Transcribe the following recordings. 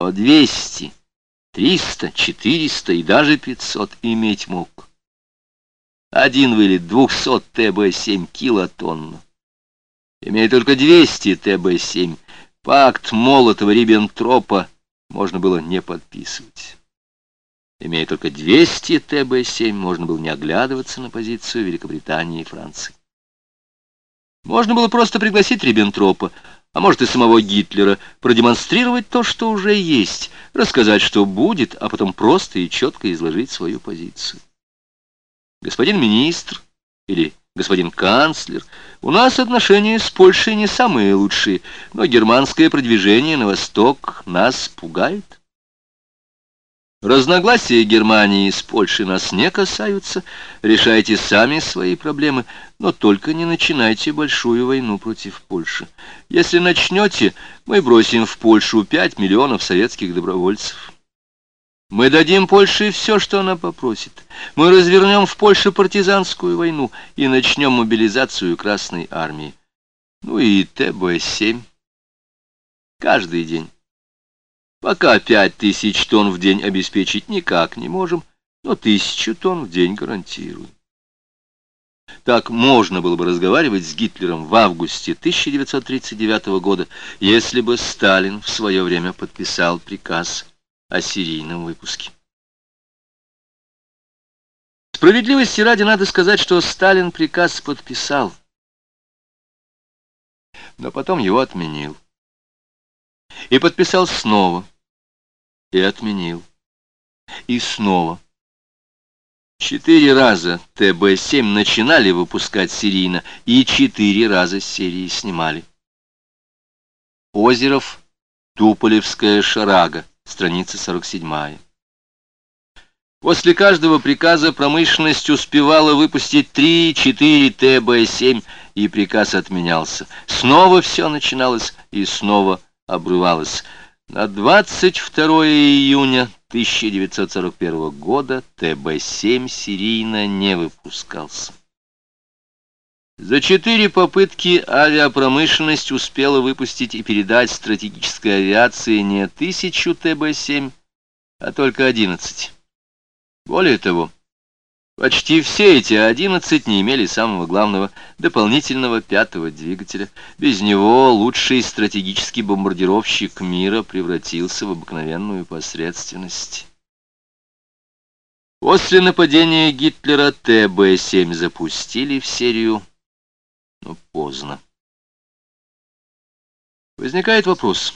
но двести, триста, четыреста и даже пятьсот иметь мог. Один вылет 200 ТБ-7 килотонн. Имея только 200 ТБ-7, пакт Молотова-Риббентропа можно было не подписывать. Имея только 200 ТБ-7, можно было не оглядываться на позицию Великобритании и Франции. Можно было просто пригласить Риббентропа, а может и самого Гитлера, продемонстрировать то, что уже есть, рассказать, что будет, а потом просто и четко изложить свою позицию. Господин министр или господин канцлер, у нас отношения с Польшей не самые лучшие, но германское продвижение на восток нас пугает. Разногласия Германии с Польшей нас не касаются. Решайте сами свои проблемы, но только не начинайте большую войну против Польши. Если начнете, мы бросим в Польшу пять миллионов советских добровольцев. Мы дадим Польше все, что она попросит. Мы развернем в Польше партизанскую войну и начнем мобилизацию Красной Армии. Ну и ТБ-7. Каждый день. Пока пять тысяч тонн в день обеспечить никак не можем, но тысячу тонн в день гарантируем. Так можно было бы разговаривать с Гитлером в августе 1939 года, если бы Сталин в свое время подписал приказ о серийном выпуске. Справедливости ради надо сказать, что Сталин приказ подписал, но потом его отменил и подписал снова, и отменил, и снова. Четыре раза ТБ-7 начинали выпускать серийно, и четыре раза серии снимали. Озеров, Туполевская шарага, страница 47. После каждого приказа промышленность успевала выпустить 3-4 ТБ-7, и приказ отменялся. Снова все начиналось, и снова обрывалась. На 22 июня 1941 года ТБ-7 серийно не выпускался. За четыре попытки авиапромышленность успела выпустить и передать стратегической авиации не тысячу ТБ-7, а только 11. Более того, Почти все эти одиннадцать не имели самого главного дополнительного пятого двигателя. Без него лучший стратегический бомбардировщик мира превратился в обыкновенную посредственность. После нападения Гитлера ТБ-7 запустили в серию, но поздно. Возникает вопрос.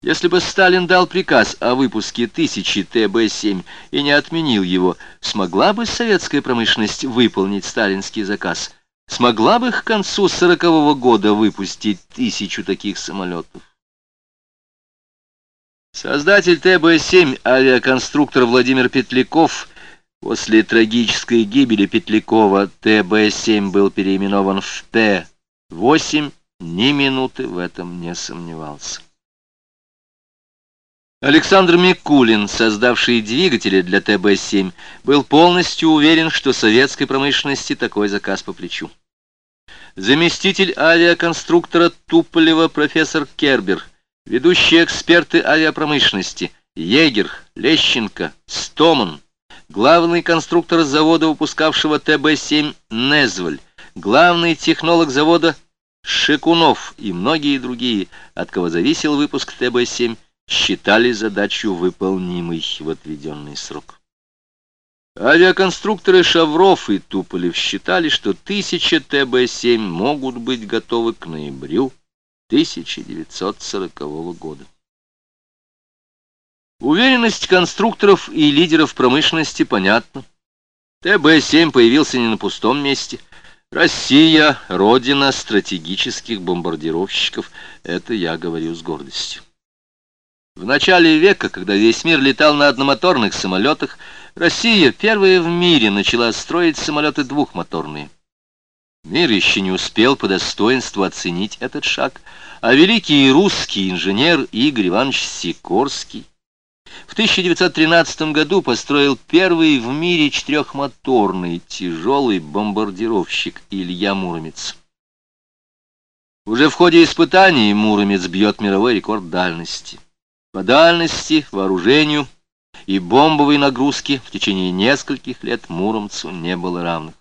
Если бы Сталин дал приказ о выпуске тысячи ТБ-7 и не отменил его, смогла бы советская промышленность выполнить сталинский заказ? Смогла бы к концу сорокового года выпустить тысячу таких самолетов? Создатель ТБ-7, авиаконструктор Владимир Петляков, после трагической гибели Петлякова ТБ-7 был переименован в Т-8, ни минуты в этом не сомневался. Александр Микулин, создавший двигатели для ТБ-7, был полностью уверен, что советской промышленности такой заказ по плечу. Заместитель авиаконструктора Туполева профессор Кербер, ведущие эксперты авиапромышленности Егер, Лещенко, Стоман, главный конструктор завода, выпускавшего ТБ-7 Незваль, главный технолог завода Шикунов и многие другие, от кого зависел выпуск ТБ-7, считали задачу выполнимой в отведенный срок. Авиаконструкторы Шавров и Туполев считали, что тысяча ТБ-7 могут быть готовы к ноябрю 1940 года. Уверенность конструкторов и лидеров промышленности понятна. ТБ-7 появился не на пустом месте. Россия — родина стратегических бомбардировщиков. Это я говорю с гордостью. В начале века, когда весь мир летал на одномоторных самолетах, Россия первая в мире начала строить самолеты двухмоторные. Мир еще не успел по достоинству оценить этот шаг, а великий русский инженер Игорь Иванович Сикорский в 1913 году построил первый в мире четырехмоторный тяжелый бомбардировщик Илья Муромец. Уже в ходе испытаний Муромец бьет мировой рекорд дальности. По дальности, вооружению и бомбовой нагрузке в течение нескольких лет Муромцу не было равных.